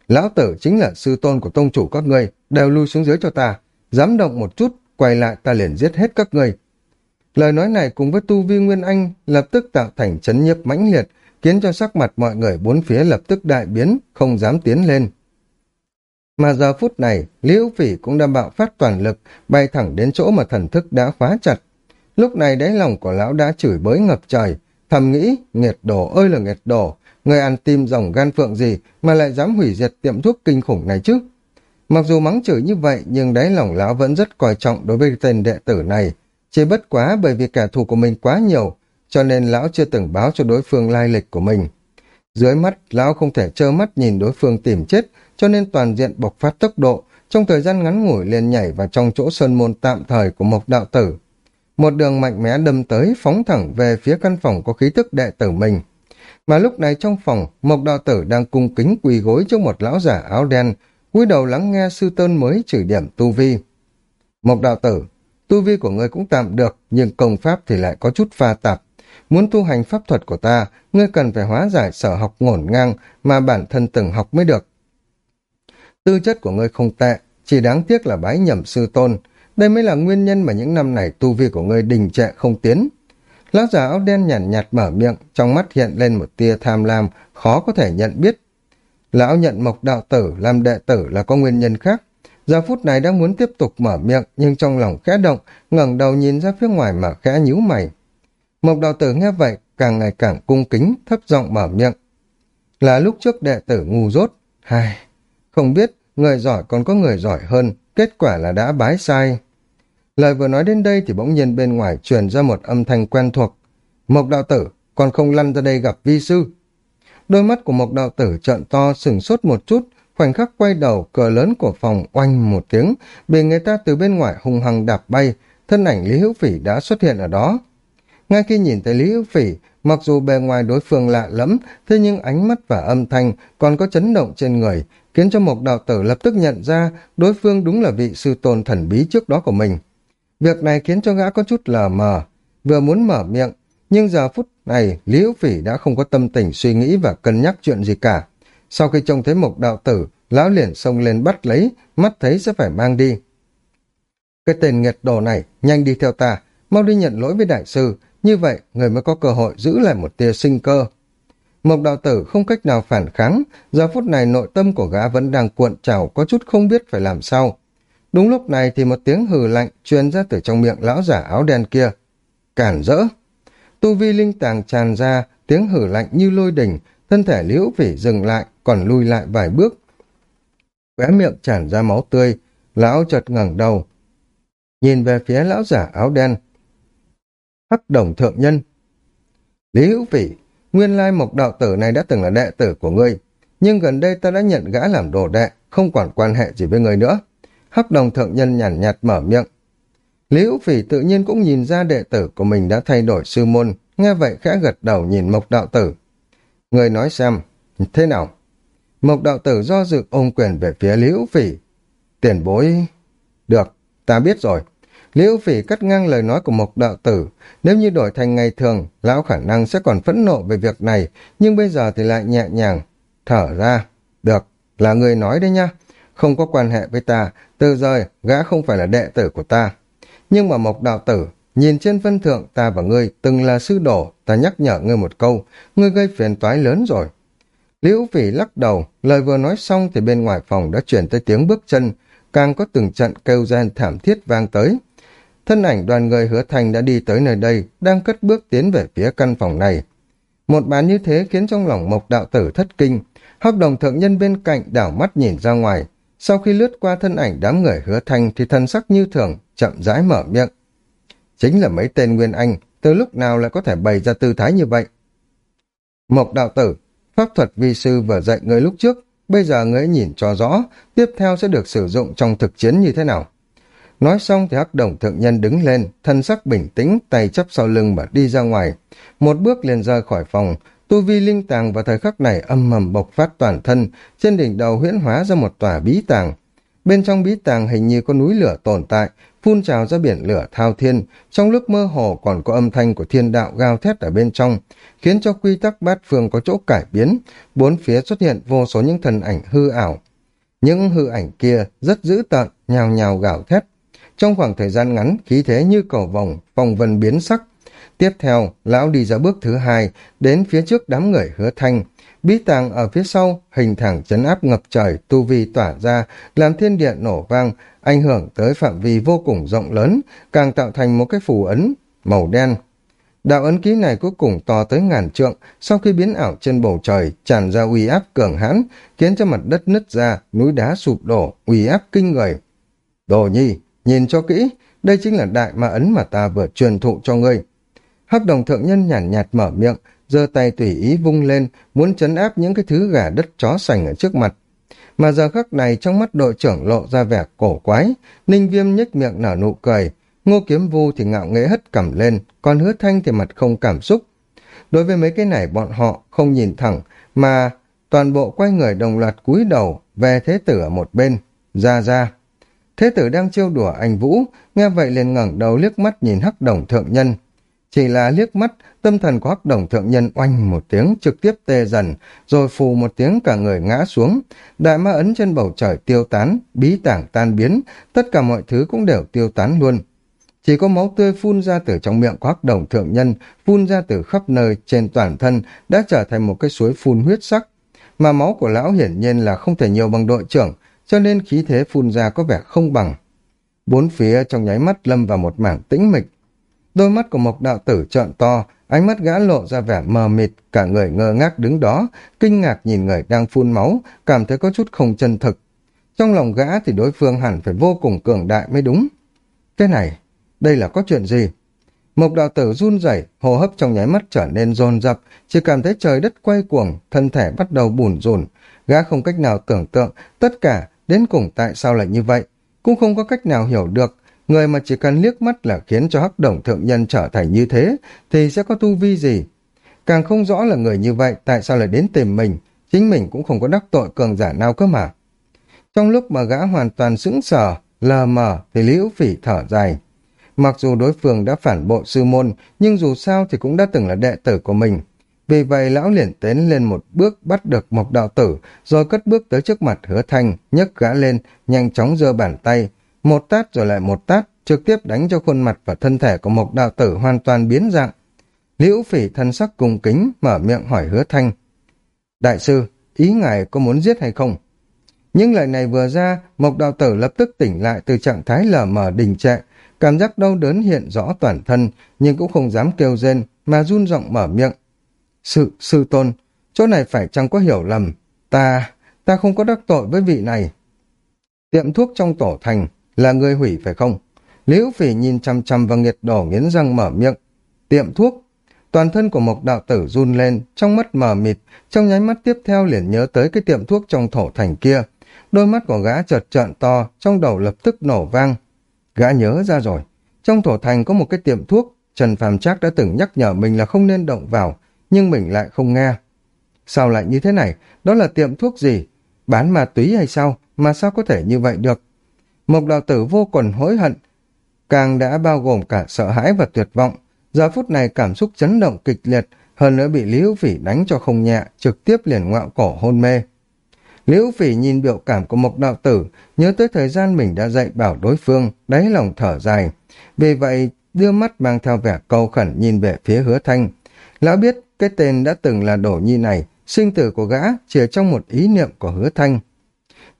Lão tử chính là sư tôn của tông chủ các ngươi, đều lui xuống dưới cho ta, dám động một chút, quay lại ta liền giết hết các ngươi. Lời nói này cùng với tu vi Nguyên Anh lập tức tạo thành chấn nhiếp mãnh liệt, khiến cho sắc mặt mọi người bốn phía lập tức đại biến, không dám tiến lên. Mà giờ phút này, Liễu Phỉ cũng đã bạo phát toàn lực, bay thẳng đến chỗ mà thần thức đã khóa chặt, Lúc này đáy lòng của lão đã chửi bới ngập trời, thầm nghĩ, nghiệt đổ ơi là nghiệt đổ, người ăn tim rồng gan phượng gì mà lại dám hủy diệt tiệm thuốc kinh khủng này chứ. Mặc dù mắng chửi như vậy, nhưng đáy lòng lão vẫn rất coi trọng đối với tên đệ tử này. Chỉ bất quá bởi vì kẻ thù của mình quá nhiều, cho nên lão chưa từng báo cho đối phương lai lịch của mình. Dưới mắt, lão không thể trơ mắt nhìn đối phương tìm chết, cho nên toàn diện bộc phát tốc độ, trong thời gian ngắn ngủi liền nhảy vào trong chỗ sơn môn tạm thời của một đạo tử một đường mạnh mẽ đâm tới phóng thẳng về phía căn phòng có khí tức đệ tử mình. Mà lúc này trong phòng, Mộc Đạo Tử đang cung kính quỳ gối trước một lão giả áo đen, cúi đầu lắng nghe sư tôn mới chỉ điểm tu vi. Mộc Đạo Tử, tu vi của ngươi cũng tạm được, nhưng công pháp thì lại có chút pha tạp. Muốn tu hành pháp thuật của ta, ngươi cần phải hóa giải sở học ngổn ngang mà bản thân từng học mới được. Tư chất của ngươi không tệ, chỉ đáng tiếc là bái nhầm sư tôn, đây mới là nguyên nhân mà những năm này tu vi của ngươi đình trệ không tiến. Lão giả áo đen nhàn nhạt, nhạt mở miệng, trong mắt hiện lên một tia tham lam, khó có thể nhận biết. Lão nhận mộc đạo tử làm đệ tử là có nguyên nhân khác. Giờ phút này đang muốn tiếp tục mở miệng, nhưng trong lòng khẽ động, ngẩng đầu nhìn ra phía ngoài mà khẽ nhíu mày. Mộc đạo tử nghe vậy, càng ngày càng cung kính, thấp giọng mở miệng. Là lúc trước đệ tử ngu dốt, hai, không biết người giỏi còn có người giỏi hơn, kết quả là đã bái sai. Lời vừa nói đến đây thì bỗng nhiên bên ngoài truyền ra một âm thanh quen thuộc. Mộc đạo tử, còn không lăn ra đây gặp vi sư. Đôi mắt của Mộc đạo tử trợn to sừng sốt một chút, khoảnh khắc quay đầu, cờ lớn của phòng oanh một tiếng, bị người ta từ bên ngoài hung hăng đạp bay, thân ảnh Lý Hữu Phỉ đã xuất hiện ở đó. Ngay khi nhìn thấy Lý Hữu Phỉ, mặc dù bề ngoài đối phương lạ lẫm, thế nhưng ánh mắt và âm thanh còn có chấn động trên người, khiến cho Mộc Đạo Tử lập tức nhận ra đối phương đúng là vị sư tôn thần bí trước đó của mình. Việc này khiến cho gã có chút lờ mờ, vừa muốn mở miệng, nhưng giờ phút này Lý Hữu Phỉ đã không có tâm tình suy nghĩ và cân nhắc chuyện gì cả. Sau khi trông thấy Mộc Đạo Tử, lão liền xông lên bắt lấy, mắt thấy sẽ phải mang đi. Cái tên nghiệt đồ này, nhanh đi theo ta, mau đi nhận lỗi với đại sư, như vậy người mới có cơ hội giữ lại một tia sinh cơ. Mộc đạo tử không cách nào phản kháng, giờ phút này nội tâm của gã vẫn đang cuộn trào có chút không biết phải làm sao. Đúng lúc này thì một tiếng hừ lạnh truyền ra từ trong miệng lão giả áo đen kia. Cản rỡ! Tu vi linh tàng tràn ra, tiếng hử lạnh như lôi đỉnh, thân thể liễu phỉ dừng lại, còn lui lại vài bước. Khóe miệng tràn ra máu tươi, lão chợt ngẩng đầu, nhìn về phía lão giả áo đen. Hắc đồng thượng nhân. Lý hữu phỉ, nguyên lai mộc đạo tử này đã từng là đệ tử của ngươi, nhưng gần đây ta đã nhận gã làm đồ đệ, không còn quan hệ gì với ngươi nữa. Hắc đồng thượng nhân nhàn nhạt, nhạt mở miệng. Lý hữu phỉ tự nhiên cũng nhìn ra đệ tử của mình đã thay đổi sư môn, nghe vậy khẽ gật đầu nhìn mộc đạo tử. Người nói xem, thế nào? Mộc đạo tử do dự ôm quyền về phía Lý hữu phỉ. Tiền bối... Được, ta biết rồi. Liễu phỉ cắt ngang lời nói của Mộc Đạo Tử. Nếu như đổi thành ngày thường, lão khả năng sẽ còn phẫn nộ về việc này, nhưng bây giờ thì lại nhẹ nhàng. Thở ra. Được, là người nói đấy nha. Không có quan hệ với ta, từ rời, gã không phải là đệ tử của ta. Nhưng mà Mộc Đạo Tử, nhìn trên phân thượng ta và ngươi từng là sư đổ, ta nhắc nhở ngươi một câu, ngươi gây phiền toái lớn rồi. Liễu phỉ lắc đầu, lời vừa nói xong thì bên ngoài phòng đã chuyển tới tiếng bước chân, càng có từng trận kêu gian thảm thiết vang tới. Thân ảnh đoàn người hứa thành đã đi tới nơi đây, đang cất bước tiến về phía căn phòng này. Một bán như thế khiến trong lòng mộc đạo tử thất kinh. Hắc đồng thượng nhân bên cạnh đảo mắt nhìn ra ngoài. Sau khi lướt qua thân ảnh đám người hứa thành thì thân sắc như thường, chậm rãi mở miệng. Chính là mấy tên Nguyên Anh, từ lúc nào lại có thể bày ra tư thái như vậy? Mộc đạo tử, pháp thuật vi sư vừa dạy người lúc trước, bây giờ người nhìn cho rõ, tiếp theo sẽ được sử dụng trong thực chiến như thế nào? Nói xong thì hắc đồng thượng nhân đứng lên, thân sắc bình tĩnh, tay chấp sau lưng mà đi ra ngoài. Một bước liền rời khỏi phòng, tu vi linh tàng vào thời khắc này âm mầm bộc phát toàn thân, trên đỉnh đầu huyễn hóa ra một tòa bí tàng. Bên trong bí tàng hình như có núi lửa tồn tại, phun trào ra biển lửa thao thiên, trong lúc mơ hồ còn có âm thanh của thiên đạo gào thét ở bên trong, khiến cho quy tắc bát phương có chỗ cải biến, bốn phía xuất hiện vô số những thần ảnh hư ảo. Những hư ảnh kia rất dữ tợn, nhào nhào gào thét, trong khoảng thời gian ngắn, khí thế như cầu vòng, vòng vần biến sắc. Tiếp theo, lão đi ra bước thứ hai, đến phía trước đám người hứa thanh. Bí tàng ở phía sau, hình thẳng chấn áp ngập trời, tu vi tỏa ra, làm thiên địa nổ vang, ảnh hưởng tới phạm vi vô cùng rộng lớn, càng tạo thành một cái phù ấn màu đen. Đạo ấn ký này cuối cùng to tới ngàn trượng, sau khi biến ảo trên bầu trời, tràn ra uy áp cường hãn, khiến cho mặt đất nứt ra, núi đá sụp đổ, uy áp kinh người. Đồ nhi, Nhìn cho kỹ, đây chính là đại ma ấn mà ta vừa truyền thụ cho ngươi. Hắc đồng thượng nhân nhàn nhạt, nhạt mở miệng, giơ tay tùy ý vung lên, muốn chấn áp những cái thứ gà đất chó sành ở trước mặt. Mà giờ khắc này trong mắt đội trưởng lộ ra vẻ cổ quái, ninh viêm nhếch miệng nở nụ cười, ngô kiếm vu thì ngạo nghễ hất cầm lên, còn hứa thanh thì mặt không cảm xúc. Đối với mấy cái này bọn họ không nhìn thẳng, mà toàn bộ quay người đồng loạt cúi đầu về thế tử ở một bên, ra ra. Thế tử đang trêu đùa anh Vũ, nghe vậy liền ngẩng đầu liếc mắt nhìn hắc đồng thượng nhân. Chỉ là liếc mắt, tâm thần của hắc đồng thượng nhân oanh một tiếng trực tiếp tê dần, rồi phù một tiếng cả người ngã xuống. Đại ma ấn trên bầu trời tiêu tán, bí tảng tan biến, tất cả mọi thứ cũng đều tiêu tán luôn. Chỉ có máu tươi phun ra từ trong miệng của hắc đồng thượng nhân, phun ra từ khắp nơi trên toàn thân, đã trở thành một cái suối phun huyết sắc. Mà máu của lão hiển nhiên là không thể nhiều bằng đội trưởng, cho nên khí thế phun ra có vẻ không bằng. Bốn phía trong nháy mắt lâm vào một mảng tĩnh mịch. Đôi mắt của Mộc đạo tử trợn to, ánh mắt gã lộ ra vẻ mờ mịt, cả người ngơ ngác đứng đó, kinh ngạc nhìn người đang phun máu, cảm thấy có chút không chân thực. Trong lòng gã thì đối phương hẳn phải vô cùng cường đại mới đúng. Cái này, đây là có chuyện gì? Mộc đạo tử run rẩy, hô hấp trong nháy mắt trở nên dồn dập, chỉ cảm thấy trời đất quay cuồng, thân thể bắt đầu bùn rùn. Gã không cách nào tưởng tượng, tất cả đến cùng tại sao lại như vậy. Cũng không có cách nào hiểu được, người mà chỉ cần liếc mắt là khiến cho hắc đồng thượng nhân trở thành như thế, thì sẽ có tu vi gì. Càng không rõ là người như vậy tại sao lại đến tìm mình, chính mình cũng không có đắc tội cường giả nào cơ mà. Trong lúc mà gã hoàn toàn sững sờ, lờ mờ thì Lý Hữu Phỉ thở dài. Mặc dù đối phương đã phản bội sư môn, nhưng dù sao thì cũng đã từng là đệ tử của mình. Vì vậy lão liền tiến lên một bước bắt được mộc đạo tử, rồi cất bước tới trước mặt hứa thanh, nhấc gã lên, nhanh chóng giơ bàn tay. Một tát rồi lại một tát, trực tiếp đánh cho khuôn mặt và thân thể của mộc đạo tử hoàn toàn biến dạng. Liễu phỉ thân sắc cung kính, mở miệng hỏi hứa thanh. Đại sư, ý ngài có muốn giết hay không? Những lời này vừa ra, mộc đạo tử lập tức tỉnh lại từ trạng thái lờ mờ đình trệ, cảm giác đau đớn hiện rõ toàn thân, nhưng cũng không dám kêu rên, mà run giọng mở miệng. Sự, sư tôn, chỗ này phải chăng có hiểu lầm, ta, ta không có đắc tội với vị này. Tiệm thuốc trong tổ thành là người hủy phải không? Liễu phỉ nhìn chăm chăm vào nghiệt đổ nghiến răng mở miệng. Tiệm thuốc, toàn thân của một đạo tử run lên, trong mắt mờ mịt, trong nháy mắt tiếp theo liền nhớ tới cái tiệm thuốc trong thổ thành kia. Đôi mắt của gã chợt trợn to, trong đầu lập tức nổ vang. Gã nhớ ra rồi, trong thổ thành có một cái tiệm thuốc, Trần Phàm Trác đã từng nhắc nhở mình là không nên động vào, nhưng mình lại không nghe. Sao lại như thế này? Đó là tiệm thuốc gì? Bán ma túy hay sao? Mà sao có thể như vậy được? Mộc đạo tử vô cùng hối hận, càng đã bao gồm cả sợ hãi và tuyệt vọng. Giờ phút này cảm xúc chấn động kịch liệt, hơn nữa bị Lý Phỉ đánh cho không nhẹ, trực tiếp liền ngoạo cổ hôn mê. Liễu phỉ nhìn biểu cảm của Mộc Đạo Tử, nhớ tới thời gian mình đã dạy bảo đối phương, đáy lòng thở dài. Vì vậy, đưa mắt mang theo vẻ cầu khẩn nhìn về phía hứa thanh. Lão biết cái tên đã từng là đổ nhi này, sinh tử của gã chỉ trong một ý niệm của hứa thanh.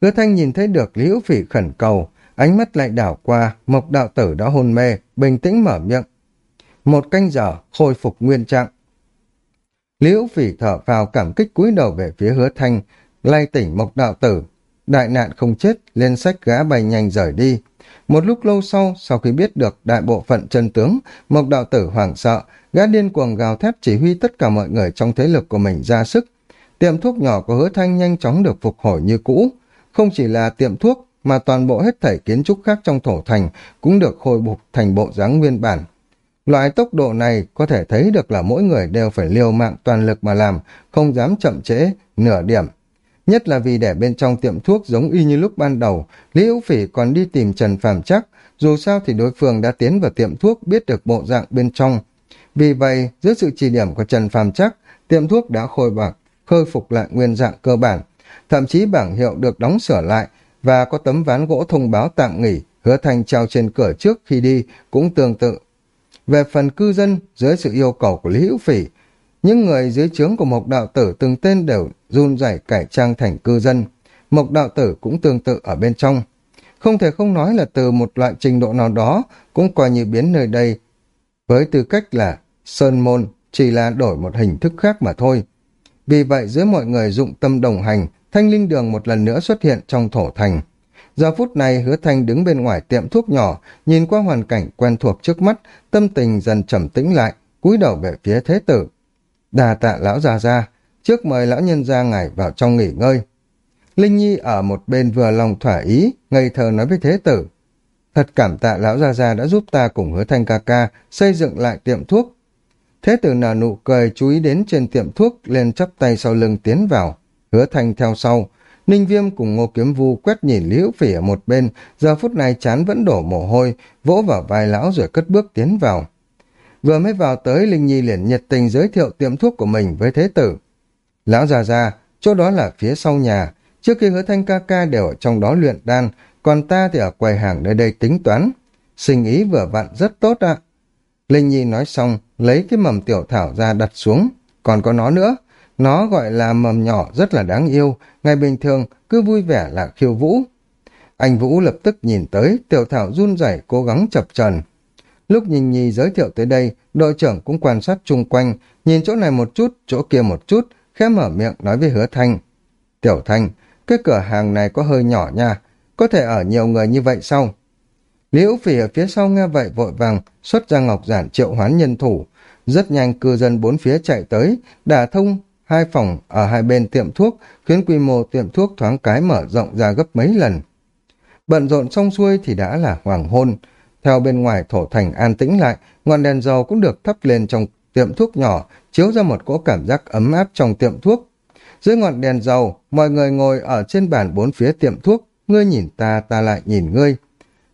Hứa thanh nhìn thấy được Liễu phỉ khẩn cầu, ánh mắt lại đảo qua, Mộc Đạo Tử đã hôn mê, bình tĩnh mở miệng. Một canh giờ, khôi phục nguyên trạng. Liễu phỉ thở vào cảm kích cúi đầu về phía hứa thanh, lay tỉnh mộc đạo tử. Đại nạn không chết, lên sách gã bay nhanh rời đi. Một lúc lâu sau, sau khi biết được đại bộ phận chân tướng, mộc đạo tử hoảng sợ, gã điên cuồng gào thét chỉ huy tất cả mọi người trong thế lực của mình ra sức. Tiệm thuốc nhỏ của hứa thanh nhanh chóng được phục hồi như cũ. Không chỉ là tiệm thuốc, mà toàn bộ hết thảy kiến trúc khác trong thổ thành cũng được khôi phục thành bộ dáng nguyên bản. Loại tốc độ này có thể thấy được là mỗi người đều phải liều mạng toàn lực mà làm, không dám chậm trễ, nửa điểm. Nhất là vì để bên trong tiệm thuốc giống y như lúc ban đầu, Lý Hữu Phỉ còn đi tìm Trần phạm chắc, dù sao thì đối phương đã tiến vào tiệm thuốc biết được bộ dạng bên trong. Vì vậy, dưới sự chỉ điểm của Trần phạm chắc, tiệm thuốc đã khôi bạc, khôi phục lại nguyên dạng cơ bản. Thậm chí bảng hiệu được đóng sửa lại và có tấm ván gỗ thông báo tạm nghỉ, hứa thành treo trên cửa trước khi đi cũng tương tự. Về phần cư dân, dưới sự yêu cầu của Lý Hữu Phỉ, những người dưới trướng của Mộc Đạo Tử từng tên đều run rẩy cải trang thành cư dân. Mộc Đạo Tử cũng tương tự ở bên trong. Không thể không nói là từ một loại trình độ nào đó cũng coi như biến nơi đây với tư cách là Sơn Môn chỉ là đổi một hình thức khác mà thôi. Vì vậy dưới mọi người dụng tâm đồng hành, thanh linh đường một lần nữa xuất hiện trong thổ thành. Giờ phút này hứa thanh đứng bên ngoài tiệm thuốc nhỏ, nhìn qua hoàn cảnh quen thuộc trước mắt, tâm tình dần trầm tĩnh lại, cúi đầu về phía thế tử. Đà tạ lão già ra, trước mời lão nhân ra ngài vào trong nghỉ ngơi. Linh Nhi ở một bên vừa lòng thỏa ý, ngây thơ nói với thế tử. Thật cảm tạ lão gia gia đã giúp ta cùng hứa thanh ca ca xây dựng lại tiệm thuốc. Thế tử nở nụ cười chú ý đến trên tiệm thuốc lên chắp tay sau lưng tiến vào. Hứa thanh theo sau. Ninh viêm cùng ngô kiếm vu quét nhìn Lý Hữu Phỉ ở một bên, giờ phút này chán vẫn đổ mồ hôi, vỗ vào vai lão rồi cất bước tiến vào. Vừa mới vào tới, Linh Nhi liền nhiệt tình giới thiệu tiệm thuốc của mình với thế tử. Lão già già, chỗ đó là phía sau nhà, trước khi hứa thanh ca ca đều ở trong đó luyện đan, còn ta thì ở quầy hàng nơi đây tính toán. Sinh ý vừa vặn rất tốt ạ. Linh Nhi nói xong, lấy cái mầm tiểu thảo ra đặt xuống. Còn có nó nữa, nó gọi là mầm nhỏ rất là đáng yêu, ngày bình thường cứ vui vẻ là khiêu vũ. Anh Vũ lập tức nhìn tới, tiểu thảo run rẩy cố gắng chập trần. Lúc Nhìn nhì giới thiệu tới đây, đội trưởng cũng quan sát chung quanh, nhìn chỗ này một chút, chỗ kia một chút, khẽ mở miệng nói với hứa thanh. Tiểu thanh, cái cửa hàng này có hơi nhỏ nha, có thể ở nhiều người như vậy sao? Liễu Phỉ ở phía sau nghe vậy vội vàng xuất ra ngọc giản triệu hoán nhân thủ. Rất nhanh cư dân bốn phía chạy tới, đả thông hai phòng ở hai bên tiệm thuốc, khiến quy mô tiệm thuốc thoáng cái mở rộng ra gấp mấy lần. Bận rộn xong xuôi thì đã là hoàng hôn. Theo bên ngoài thổ thành an tĩnh lại, ngọn đèn dầu cũng được thắp lên trong tiệm thuốc nhỏ, chiếu ra một cỗ cảm giác ấm áp trong tiệm thuốc. Dưới ngọn đèn dầu, mọi người ngồi ở trên bàn bốn phía tiệm thuốc, ngươi nhìn ta, ta lại nhìn ngươi.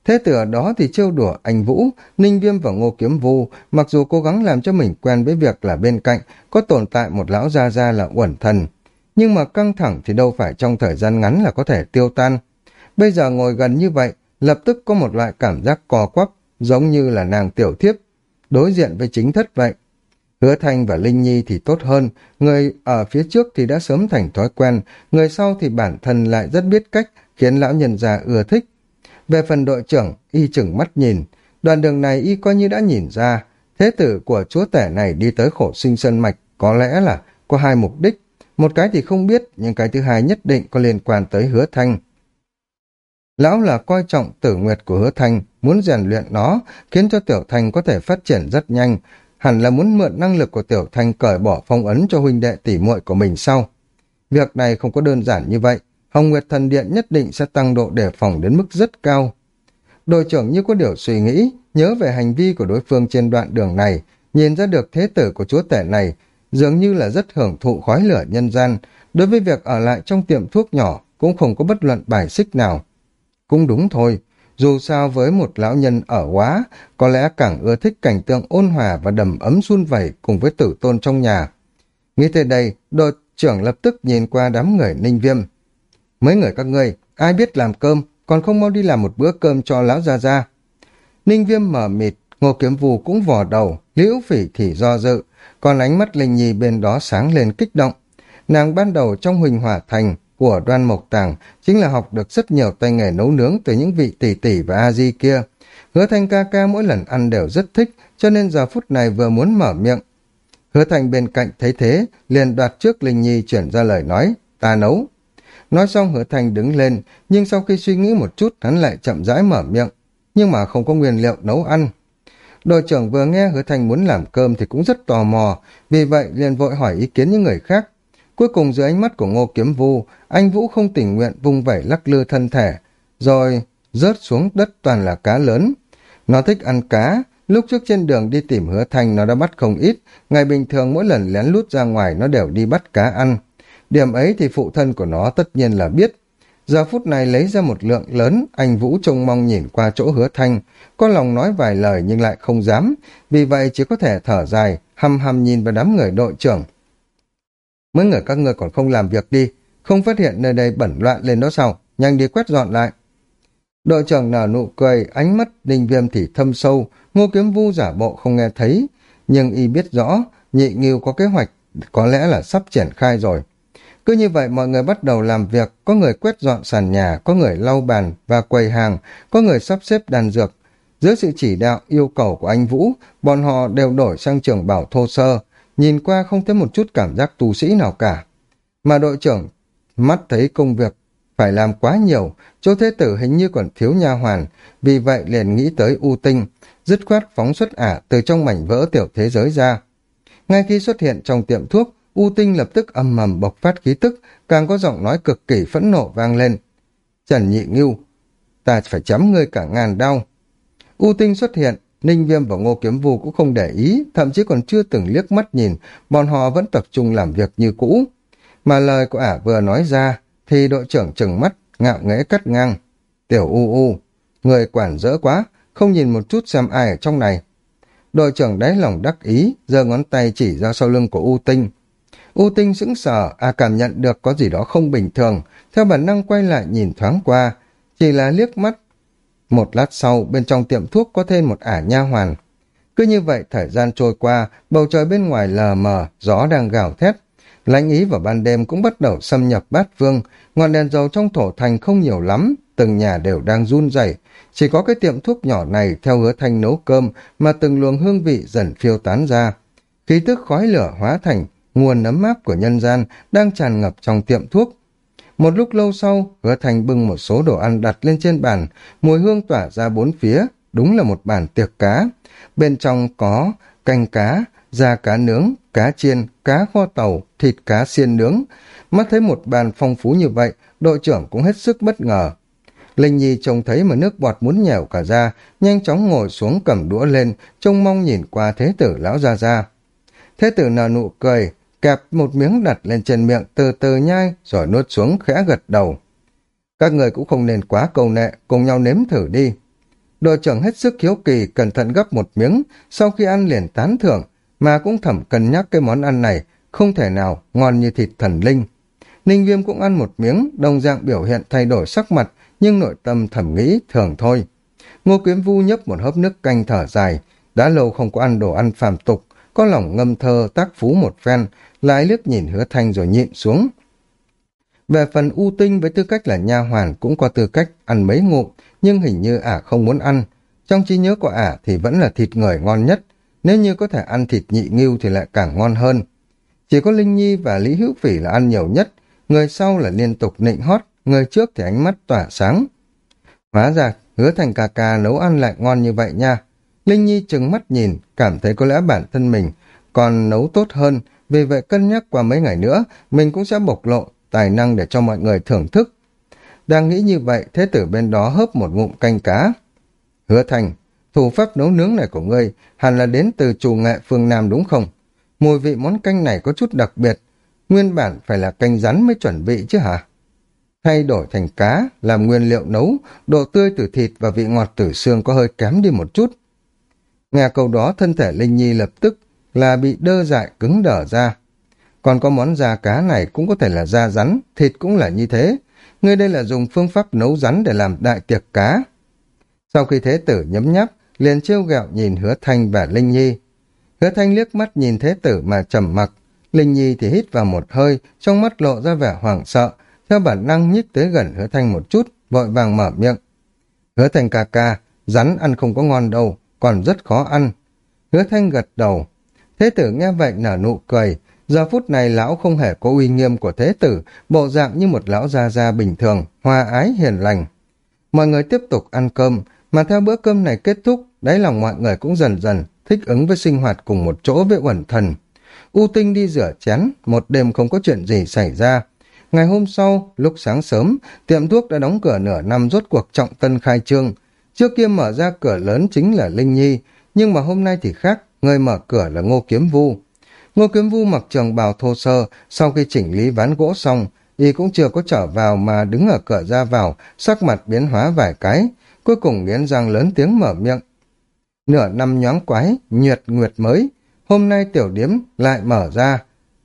Thế từ ở đó thì trêu đùa anh Vũ, Ninh Viêm và Ngô Kiếm Vu, mặc dù cố gắng làm cho mình quen với việc là bên cạnh có tồn tại một lão gia gia là uẩn thần. Nhưng mà căng thẳng thì đâu phải trong thời gian ngắn là có thể tiêu tan. Bây giờ ngồi gần như vậy, lập tức có một loại cảm giác co quắp, giống như là nàng tiểu thiếp, đối diện với chính thất vậy. Hứa Thanh và Linh Nhi thì tốt hơn, người ở phía trước thì đã sớm thành thói quen, người sau thì bản thân lại rất biết cách, khiến lão nhân già ưa thích. Về phần đội trưởng, y chừng mắt nhìn, đoạn đường này y coi như đã nhìn ra, thế tử của chúa tể này đi tới khổ sinh sơn mạch có lẽ là có hai mục đích, một cái thì không biết, nhưng cái thứ hai nhất định có liên quan tới hứa thanh. Lão là coi trọng tử nguyệt của hứa thanh, muốn rèn luyện nó, khiến cho tiểu thanh có thể phát triển rất nhanh, hẳn là muốn mượn năng lực của tiểu thanh cởi bỏ phong ấn cho huynh đệ tỷ muội của mình sau. Việc này không có đơn giản như vậy, Hồng Nguyệt Thần Điện nhất định sẽ tăng độ đề phòng đến mức rất cao. Đội trưởng như có điều suy nghĩ, nhớ về hành vi của đối phương trên đoạn đường này, nhìn ra được thế tử của chúa tể này, dường như là rất hưởng thụ khói lửa nhân gian, đối với việc ở lại trong tiệm thuốc nhỏ cũng không có bất luận bài xích nào. Cũng đúng thôi, dù sao với một lão nhân ở quá, có lẽ càng ưa thích cảnh tượng ôn hòa và đầm ấm run vẩy cùng với tử tôn trong nhà. Nghĩ tới đây, đội trưởng lập tức nhìn qua đám người ninh viêm. Mấy người các ngươi, ai biết làm cơm, còn không mau đi làm một bữa cơm cho lão gia gia. Ninh viêm mở mịt, ngô kiếm vù cũng vò đầu, liễu phỉ thì do dự, còn ánh mắt linh nhi bên đó sáng lên kích động. Nàng ban đầu trong huỳnh hỏa thành của đoan mộc tàng chính là học được rất nhiều tay nghề nấu nướng từ những vị tỷ tỷ và a di kia. Hứa thanh ca ca mỗi lần ăn đều rất thích, cho nên giờ phút này vừa muốn mở miệng. Hứa thanh bên cạnh thấy thế, liền đoạt trước Linh Nhi chuyển ra lời nói, ta nấu. Nói xong hứa Thành đứng lên, nhưng sau khi suy nghĩ một chút hắn lại chậm rãi mở miệng, nhưng mà không có nguyên liệu nấu ăn. Đội trưởng vừa nghe hứa Thành muốn làm cơm thì cũng rất tò mò, vì vậy liền vội hỏi ý kiến những người khác. Cuối cùng dưới ánh mắt của ngô kiếm vu, anh Vũ không tình nguyện vung vẩy lắc lư thân thể, rồi rớt xuống đất toàn là cá lớn. Nó thích ăn cá, lúc trước trên đường đi tìm hứa Thành nó đã bắt không ít, ngày bình thường mỗi lần lén lút ra ngoài nó đều đi bắt cá ăn. Điểm ấy thì phụ thân của nó tất nhiên là biết. Giờ phút này lấy ra một lượng lớn, anh Vũ trông mong nhìn qua chỗ hứa thanh, có lòng nói vài lời nhưng lại không dám, vì vậy chỉ có thể thở dài, hăm hăm nhìn vào đám người đội trưởng. Mấy người các ngươi còn không làm việc đi, không phát hiện nơi đây bẩn loạn lên đó sao, nhanh đi quét dọn lại. Đội trưởng nở nụ cười, ánh mắt đinh viêm thì thâm sâu, ngô kiếm vu giả bộ không nghe thấy, nhưng y biết rõ, nhị nghiêu có kế hoạch, có lẽ là sắp triển khai rồi. Cứ như vậy mọi người bắt đầu làm việc, có người quét dọn sàn nhà, có người lau bàn và quầy hàng, có người sắp xếp đàn dược. Dưới sự chỉ đạo, yêu cầu của anh Vũ, bọn họ đều đổi sang trường bảo thô sơ, nhìn qua không thấy một chút cảm giác tu sĩ nào cả. Mà đội trưởng mắt thấy công việc phải làm quá nhiều, chỗ thế tử hình như còn thiếu nha hoàn, vì vậy liền nghĩ tới U Tinh, dứt khoát phóng xuất ả từ trong mảnh vỡ tiểu thế giới ra. Ngay khi xuất hiện trong tiệm thuốc, U Tinh lập tức âm mầm bộc phát khí tức, càng có giọng nói cực kỳ phẫn nộ vang lên. Trần Nhị Ngưu, ta phải chấm ngươi cả ngàn đau. U Tinh xuất hiện, Ninh Viêm và Ngô Kiếm Vu cũng không để ý, thậm chí còn chưa từng liếc mắt nhìn, bọn họ vẫn tập trung làm việc như cũ. Mà lời của ả vừa nói ra, thì đội trưởng trừng mắt, ngạo nghễ cắt ngang. Tiểu U U, người quản dỡ quá, không nhìn một chút xem ai ở trong này. Đội trưởng đáy lòng đắc ý, giơ ngón tay chỉ ra sau lưng của U Tinh. U Tinh sững sờ, à cảm nhận được có gì đó không bình thường, theo bản năng quay lại nhìn thoáng qua, chỉ là liếc mắt. Một lát sau, bên trong tiệm thuốc có thêm một ả nha hoàn. Cứ như vậy, thời gian trôi qua, bầu trời bên ngoài lờ mờ, gió đang gào thét. Lãnh ý vào ban đêm cũng bắt đầu xâm nhập bát vương, ngọn đèn dầu trong thổ thành không nhiều lắm, từng nhà đều đang run rẩy chỉ có cái tiệm thuốc nhỏ này theo hứa thanh nấu cơm mà từng luồng hương vị dần phiêu tán ra. Khí tức khói lửa hóa thành nguồn ấm áp của nhân gian đang tràn ngập trong tiệm thuốc. Một lúc lâu sau, hứa thành bưng một số đồ ăn đặt lên trên bàn, mùi hương tỏa ra bốn phía, đúng là một bàn tiệc cá. Bên trong có canh cá, da cá nướng, cá chiên, cá kho tàu, thịt cá xiên nướng. Mắt thấy một bàn phong phú như vậy, đội trưởng cũng hết sức bất ngờ. Linh Nhi trông thấy mà nước bọt muốn nhèo cả ra, nhanh chóng ngồi xuống cầm đũa lên, trông mong nhìn qua thế tử lão ra ra. Thế tử nở nụ cười, kẹp một miếng đặt lên trên miệng từ từ nhai rồi nuốt xuống khẽ gật đầu. Các người cũng không nên quá cầu nệ, cùng nhau nếm thử đi. Đội trưởng hết sức hiếu kỳ cẩn thận gấp một miếng, sau khi ăn liền tán thưởng, mà cũng thẩm cân nhắc cái món ăn này, không thể nào ngon như thịt thần linh. Ninh Viêm cũng ăn một miếng, đồng dạng biểu hiện thay đổi sắc mặt, nhưng nội tâm thẩm nghĩ thường thôi. Ngô Kiếm Vu nhấp một hớp nước canh thở dài, đã lâu không có ăn đồ ăn phàm tục, có lòng ngâm thơ tác phú một phen, lại liếc nhìn hứa thanh rồi nhịn xuống. Về phần U Tinh với tư cách là nha hoàn cũng có tư cách ăn mấy ngụm, nhưng hình như ả không muốn ăn. Trong trí nhớ của ả thì vẫn là thịt người ngon nhất, nếu như có thể ăn thịt nhị nghiêu thì lại càng ngon hơn. Chỉ có Linh Nhi và Lý Hữu Phỉ là ăn nhiều nhất, người sau là liên tục nịnh hót, người trước thì ánh mắt tỏa sáng. Hóa ra, hứa thành ca ca nấu ăn lại ngon như vậy nha. Linh Nhi chừng mắt nhìn, cảm thấy có lẽ bản thân mình còn nấu tốt hơn, vì vậy cân nhắc qua mấy ngày nữa, mình cũng sẽ bộc lộ tài năng để cho mọi người thưởng thức. Đang nghĩ như vậy, thế tử bên đó hớp một ngụm canh cá. Hứa thành, thủ pháp nấu nướng này của ngươi hẳn là đến từ chủ nghệ phương Nam đúng không? Mùi vị món canh này có chút đặc biệt, nguyên bản phải là canh rắn mới chuẩn bị chứ hả? Thay đổi thành cá, làm nguyên liệu nấu, độ tươi từ thịt và vị ngọt từ xương có hơi kém đi một chút. Nghe câu đó thân thể Linh Nhi lập tức là bị đơ dại cứng đờ ra. Còn có món da cá này cũng có thể là da rắn, thịt cũng là như thế. Ngươi đây là dùng phương pháp nấu rắn để làm đại tiệc cá. Sau khi thế tử nhấm nháp, liền trêu ghẹo nhìn hứa thanh và Linh Nhi. Hứa thanh liếc mắt nhìn thế tử mà trầm mặc. Linh Nhi thì hít vào một hơi, trong mắt lộ ra vẻ hoảng sợ, theo bản năng nhích tới gần hứa thanh một chút, vội vàng mở miệng. Hứa thanh ca ca, rắn ăn không có ngon đâu, còn rất khó ăn. Hứa thanh gật đầu. Thế tử nghe vậy nở nụ cười. Giờ phút này lão không hề có uy nghiêm của thế tử, bộ dạng như một lão gia gia bình thường, hòa ái hiền lành. Mọi người tiếp tục ăn cơm, mà theo bữa cơm này kết thúc, đáy lòng mọi người cũng dần dần thích ứng với sinh hoạt cùng một chỗ với uẩn thần. U Tinh đi rửa chén, một đêm không có chuyện gì xảy ra. Ngày hôm sau, lúc sáng sớm, tiệm thuốc đã đóng cửa nửa năm rốt cuộc trọng tân khai trương. Trước kia mở ra cửa lớn chính là Linh Nhi, nhưng mà hôm nay thì khác, người mở cửa là Ngô Kiếm Vu. Ngô Kiếm Vu mặc trường bào thô sơ, sau khi chỉnh lý ván gỗ xong, y cũng chưa có trở vào mà đứng ở cửa ra vào, sắc mặt biến hóa vài cái, cuối cùng nghiến răng lớn tiếng mở miệng. Nửa năm nhoáng quái, nhuyệt nguyệt mới, hôm nay tiểu điếm lại mở ra,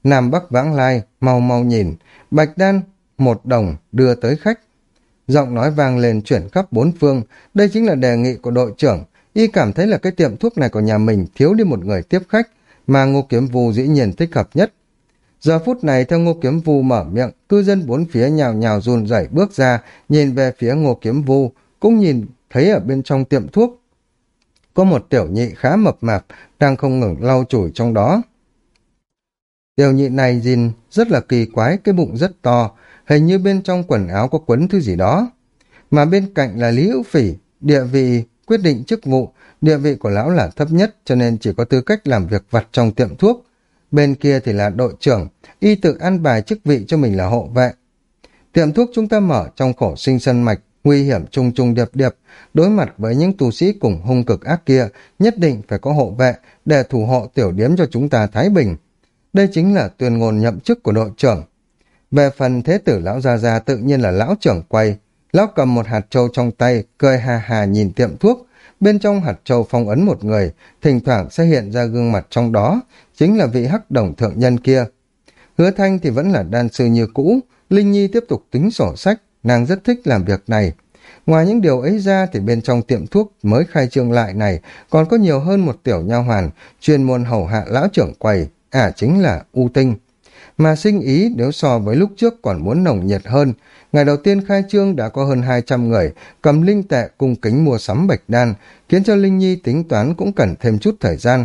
Nam Bắc vãng lai, mau mau nhìn, bạch đan, một đồng đưa tới khách. Giọng nói vang lên chuyển khắp bốn phương, đây chính là đề nghị của đội trưởng, y cảm thấy là cái tiệm thuốc này của nhà mình thiếu đi một người tiếp khách, mà Ngô Kiếm Vu dĩ nhiên thích hợp nhất. Giờ phút này theo Ngô Kiếm Vu mở miệng, cư dân bốn phía nhào nhào run rẩy bước ra, nhìn về phía Ngô Kiếm Vu, cũng nhìn thấy ở bên trong tiệm thuốc có một tiểu nhị khá mập mạp đang không ngừng lau chùi trong đó. Tiểu nhị này nhìn rất là kỳ quái, cái bụng rất to, hình như bên trong quần áo có quấn thứ gì đó. Mà bên cạnh là Lý Hữu Phỉ, địa vị quyết định chức vụ, địa vị của lão là thấp nhất cho nên chỉ có tư cách làm việc vặt trong tiệm thuốc. Bên kia thì là đội trưởng, y tự ăn bài chức vị cho mình là hộ vệ. Tiệm thuốc chúng ta mở trong khổ sinh sân mạch, nguy hiểm trùng trùng điệp điệp, đối mặt với những tu sĩ cùng hung cực ác kia, nhất định phải có hộ vệ để thủ hộ tiểu điếm cho chúng ta thái bình. Đây chính là tuyên ngôn nhậm chức của đội trưởng. Về phần thế tử lão gia gia tự nhiên là lão trưởng quay, lão cầm một hạt trâu trong tay, cười hà hà nhìn tiệm thuốc, bên trong hạt trâu phong ấn một người, thỉnh thoảng sẽ hiện ra gương mặt trong đó, chính là vị hắc đồng thượng nhân kia. Hứa Thanh thì vẫn là đan sư như cũ, Linh Nhi tiếp tục tính sổ sách, nàng rất thích làm việc này. Ngoài những điều ấy ra thì bên trong tiệm thuốc mới khai trương lại này còn có nhiều hơn một tiểu nha hoàn, chuyên môn hầu hạ lão trưởng quầy, à chính là U Tinh. Mà sinh ý nếu so với lúc trước còn muốn nồng nhiệt hơn, ngày đầu tiên khai trương đã có hơn 200 người cầm linh tệ cung kính mua sắm bạch đan, khiến cho Linh Nhi tính toán cũng cần thêm chút thời gian.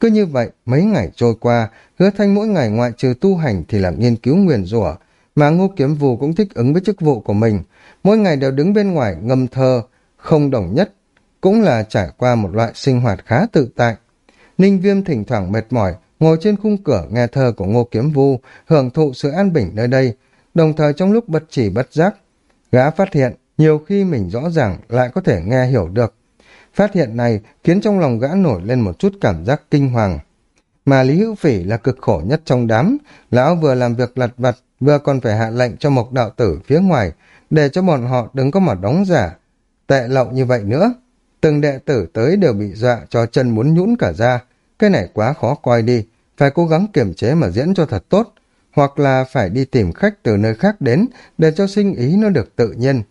Cứ như vậy, mấy ngày trôi qua, hứa thanh mỗi ngày ngoại trừ tu hành thì là nghiên cứu nguyền rủa Mà Ngô Kiếm Vù cũng thích ứng với chức vụ của mình, mỗi ngày đều đứng bên ngoài ngâm thơ, không đồng nhất, cũng là trải qua một loại sinh hoạt khá tự tại. Ninh Viêm thỉnh thoảng mệt mỏi, ngồi trên khung cửa nghe thơ của Ngô Kiếm Vu, hưởng thụ sự an bình nơi đây, đồng thời trong lúc bất chỉ bất giác, gã phát hiện nhiều khi mình rõ ràng lại có thể nghe hiểu được. Phát hiện này khiến trong lòng gã nổi lên một chút cảm giác kinh hoàng. Mà Lý Hữu Phỉ là cực khổ nhất trong đám, lão vừa làm việc lặt vặt, vừa còn phải hạ lệnh cho một đạo tử phía ngoài, để cho bọn họ đừng có mà đóng giả, tệ lậu như vậy nữa. Từng đệ tử tới đều bị dọa cho chân muốn nhũn cả ra, cái này quá khó coi đi, phải cố gắng kiềm chế mà diễn cho thật tốt, hoặc là phải đi tìm khách từ nơi khác đến để cho sinh ý nó được tự nhiên.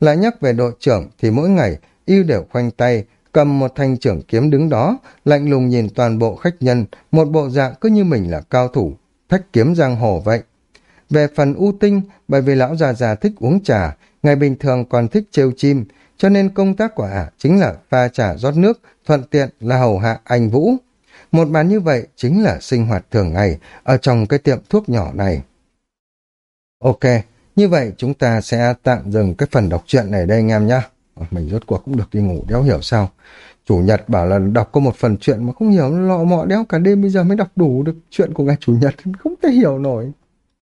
Lại nhắc về đội trưởng thì mỗi ngày yêu đều khoanh tay, cầm một thanh trưởng kiếm đứng đó, lạnh lùng nhìn toàn bộ khách nhân, một bộ dạng cứ như mình là cao thủ, thách kiếm giang hồ vậy. Về phần U Tinh, bởi vì lão già già thích uống trà, ngày bình thường còn thích trêu chim, cho nên công tác của ả chính là pha trà rót nước, thuận tiện là hầu hạ anh Vũ. Một màn như vậy chính là sinh hoạt thường ngày ở trong cái tiệm thuốc nhỏ này. Ok, như vậy chúng ta sẽ tạm dừng cái phần đọc truyện này đây anh em nhé. Mình rốt cuộc cũng được đi ngủ đéo hiểu sao. Chủ nhật bảo là đọc có một phần chuyện mà không hiểu lọ mọ đéo cả đêm bây giờ mới đọc đủ được chuyện của ngày chủ nhật. Không thể hiểu nổi.